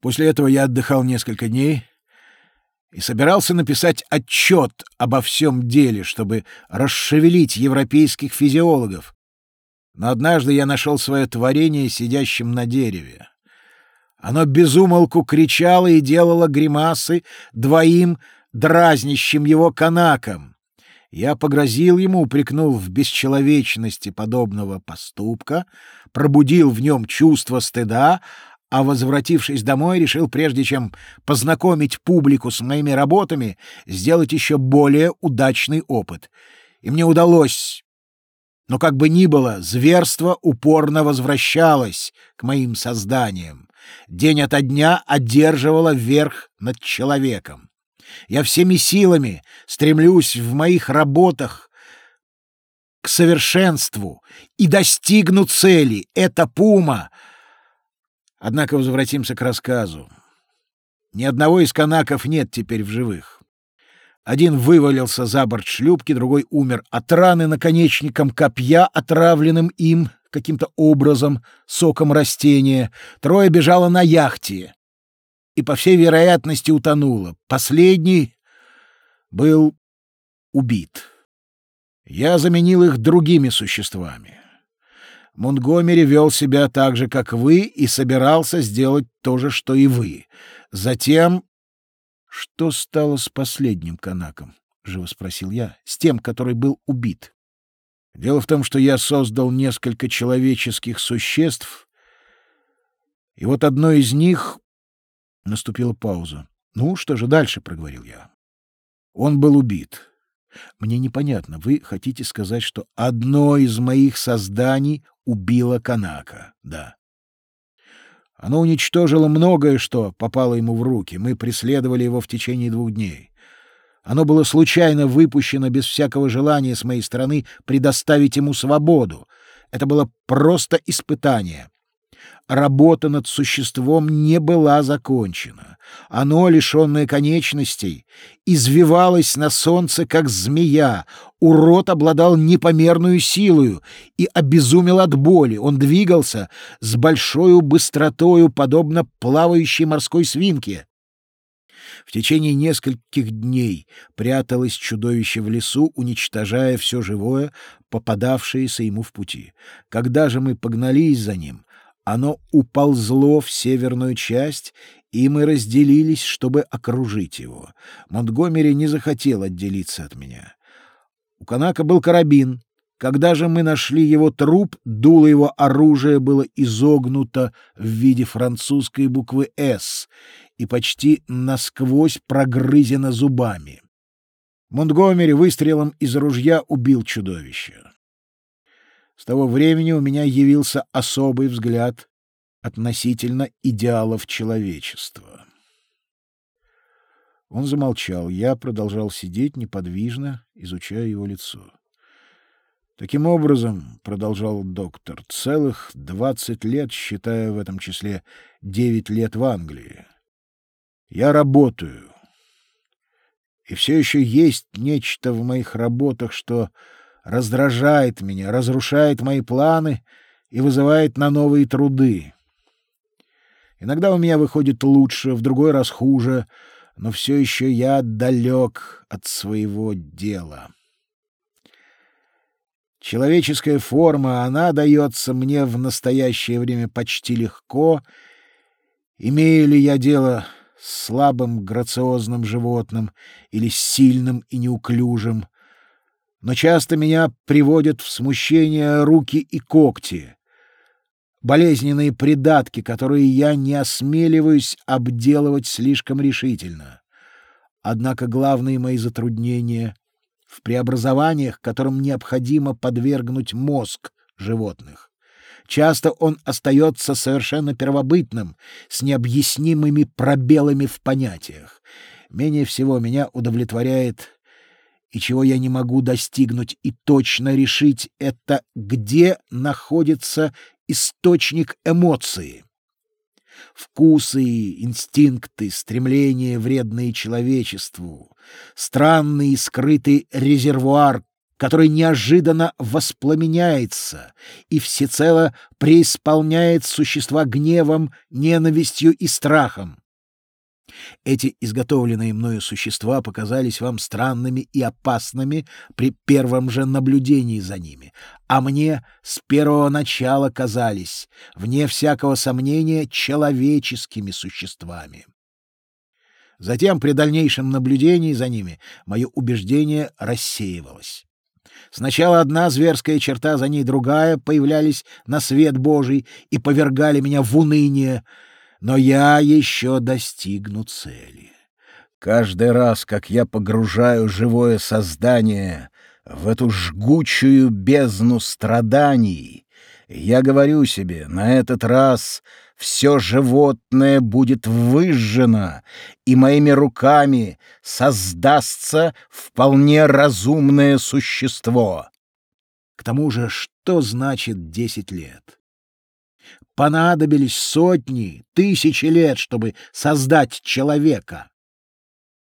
После этого я отдыхал несколько дней и собирался написать отчет обо всем деле, чтобы расшевелить европейских физиологов. Но однажды я нашел свое творение сидящим на дереве. Оно безумолку кричало и делало гримасы двоим дразнящим его канакам. Я погрозил ему, упрекнул в бесчеловечности подобного поступка, пробудил в нем чувство стыда, а, возвратившись домой, решил, прежде чем познакомить публику с моими работами, сделать еще более удачный опыт. И мне удалось. Но как бы ни было, зверство упорно возвращалось к моим созданиям. День ото дня одерживало верх над человеком. Я всеми силами стремлюсь в моих работах к совершенству и достигну цели. Это пума — Однако возвратимся к рассказу. Ни одного из канаков нет теперь в живых. Один вывалился за борт шлюпки, другой умер от раны наконечником копья, отравленным им каким-то образом соком растения. Трое бежало на яхте и, по всей вероятности, утонуло. Последний был убит. Я заменил их другими существами. Монтгомери вел себя так же, как вы, и собирался сделать то же, что и вы. Затем... — Что стало с последним канаком? — живо спросил я. — С тем, который был убит. Дело в том, что я создал несколько человеческих существ, и вот одно из них... Наступила пауза. — Ну, что же дальше? — проговорил я. Он был убит. Мне непонятно, вы хотите сказать, что одно из моих созданий убило Канака, да. Оно уничтожило многое, что попало ему в руки. Мы преследовали его в течение двух дней. Оно было случайно выпущено без всякого желания с моей стороны предоставить ему свободу. Это было просто испытание работа над существом не была закончена. Оно, лишенное конечностей, извивалось на солнце, как змея. Урод обладал непомерную силою и обезумел от боли. Он двигался с большой быстротою, подобно плавающей морской свинке. В течение нескольких дней пряталось чудовище в лесу, уничтожая все живое, попадавшееся ему в пути. Когда же мы погнались за ним, оно уползло в северную часть, и мы разделились, чтобы окружить его. Монтгомери не захотел отделиться от меня. У Канака был карабин. Когда же мы нашли его труп, дуло его оружия было изогнуто в виде французской буквы «С» и почти насквозь прогрызено зубами. Монтгомери выстрелом из ружья убил чудовище. С того времени у меня явился особый взгляд относительно идеалов человечества. Он замолчал. Я продолжал сидеть неподвижно, изучая его лицо. Таким образом, продолжал доктор, целых двадцать лет, считая в этом числе девять лет в Англии. Я работаю. И все еще есть нечто в моих работах, что раздражает меня, разрушает мои планы и вызывает на новые труды. Иногда у меня выходит лучше, в другой раз хуже, но все еще я далек от своего дела. Человеческая форма, она дается мне в настоящее время почти легко. Имею ли я дело с слабым грациозным животным или сильным и неуклюжим — но часто меня приводят в смущение руки и когти, болезненные придатки, которые я не осмеливаюсь обделывать слишком решительно. Однако главные мои затруднения в преобразованиях, которым необходимо подвергнуть мозг животных. Часто он остается совершенно первобытным, с необъяснимыми пробелами в понятиях. Менее всего меня удовлетворяет и чего я не могу достигнуть и точно решить, это где находится источник эмоции. Вкусы, инстинкты, стремления, вредные человечеству, странный скрытый резервуар который неожиданно воспламеняется и всецело преисполняет существа гневом, ненавистью и страхом. Эти изготовленные мною существа показались вам странными и опасными при первом же наблюдении за ними, а мне с первого начала казались, вне всякого сомнения, человеческими существами. Затем, при дальнейшем наблюдении за ними, мое убеждение рассеивалось. Сначала одна зверская черта, за ней другая появлялись на свет Божий и повергали меня в уныние, но я еще достигну цели. Каждый раз, как я погружаю живое создание в эту жгучую бездну страданий, я говорю себе, на этот раз все животное будет выжжено, и моими руками создастся вполне разумное существо. К тому же, что значит десять лет? Понадобились сотни, тысячи лет, чтобы создать человека.